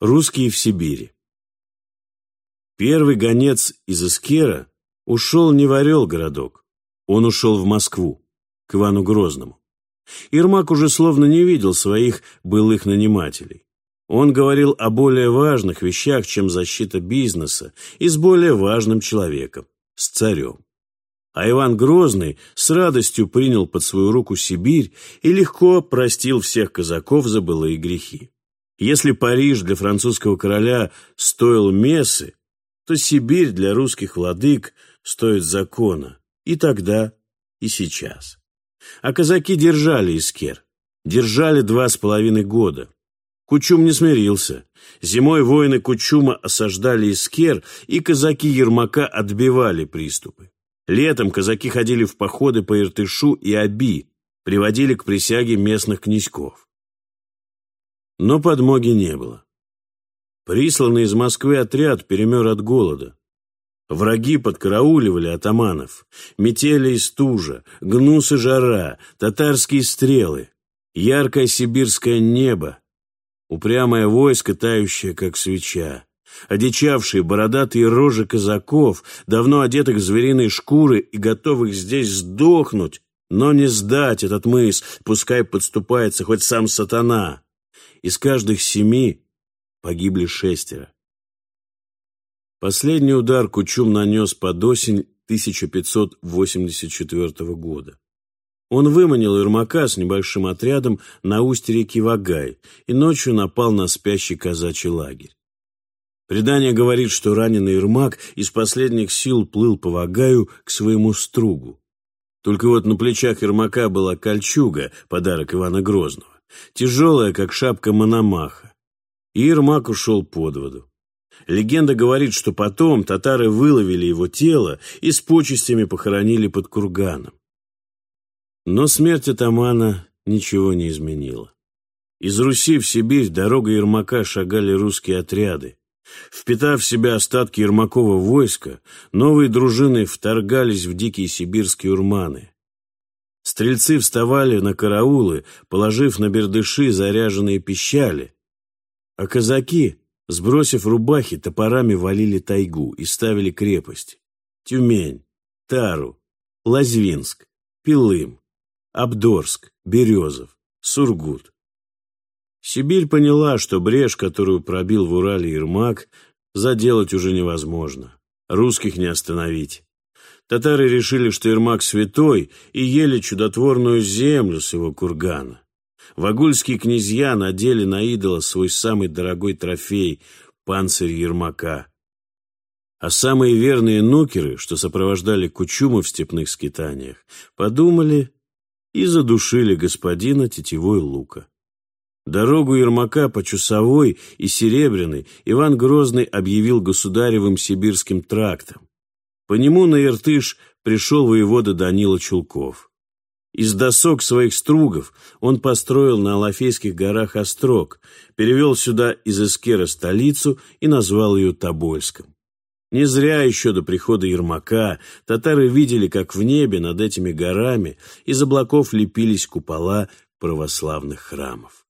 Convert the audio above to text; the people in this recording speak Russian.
Русские в Сибири. Первый гонец из Искера ушел не в Орел городок, он ушел в Москву, к Ивану Грозному. Ермак уже словно не видел своих былых нанимателей. Он говорил о более важных вещах, чем защита бизнеса, и с более важным человеком, с царем. А Иван Грозный с радостью принял под свою руку Сибирь и легко простил всех казаков за былые грехи. Если Париж для французского короля стоил мессы, то Сибирь для русских владык стоит закона. И тогда, и сейчас. А казаки держали Искер. Держали два с половиной года. Кучум не смирился. Зимой воины Кучума осаждали Искер, и казаки Ермака отбивали приступы. Летом казаки ходили в походы по Иртышу и Аби, приводили к присяге местных князьков. Но подмоги не было. Присланный из Москвы отряд перемер от голода. Враги подкарауливали атаманов, метели и стужа, гнус и жара, татарские стрелы, яркое сибирское небо, упрямое войско, тающее, как свеча, одичавшие бородатые рожи казаков, давно одетых в звериные шкуры и готовых здесь сдохнуть, но не сдать этот мыс, пускай подступается хоть сам сатана. Из каждых семи погибли шестеро. Последний удар Кучум нанес под осень 1584 года. Он выманил Ермака с небольшим отрядом на устье реки Вагай и ночью напал на спящий казачий лагерь. Предание говорит, что раненый Ермак из последних сил плыл по Вагаю к своему стругу. Только вот на плечах Ермака была кольчуга, подарок Ивана Грозного тяжелая, как шапка Мономаха. И Ермак ушел под воду. Легенда говорит, что потом татары выловили его тело и с почестями похоронили под курганом. Но смерть атамана ничего не изменила. Из Руси в Сибирь дорогой Ермака шагали русские отряды. Впитав в себя остатки Ермакова войска, новые дружины вторгались в дикие сибирские урманы. Стрельцы вставали на караулы, положив на бердыши заряженные пищали, а казаки, сбросив рубахи, топорами валили тайгу и ставили крепости. Тюмень, Тару, Лазвинск, Пилым, Абдорск, Березов, Сургут. Сибирь поняла, что брешь, которую пробил в Урале Ермак, заделать уже невозможно. Русских не остановить. Татары решили, что Ермак святой, и ели чудотворную землю с его кургана. Вагульские князья надели на идола свой самый дорогой трофей — панцирь Ермака. А самые верные нукеры, что сопровождали Кучума в степных скитаниях, подумали и задушили господина тетевой лука. Дорогу Ермака по Чусовой и Серебряной Иван Грозный объявил государевым сибирским трактом. По нему на Иртыш пришел воевода Данила Чулков. Из досок своих стругов он построил на Алафейских горах острог, перевел сюда из Искера столицу и назвал ее Тобольском. Не зря еще до прихода Ермака татары видели, как в небе над этими горами из облаков лепились купола православных храмов.